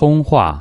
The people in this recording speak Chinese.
通话。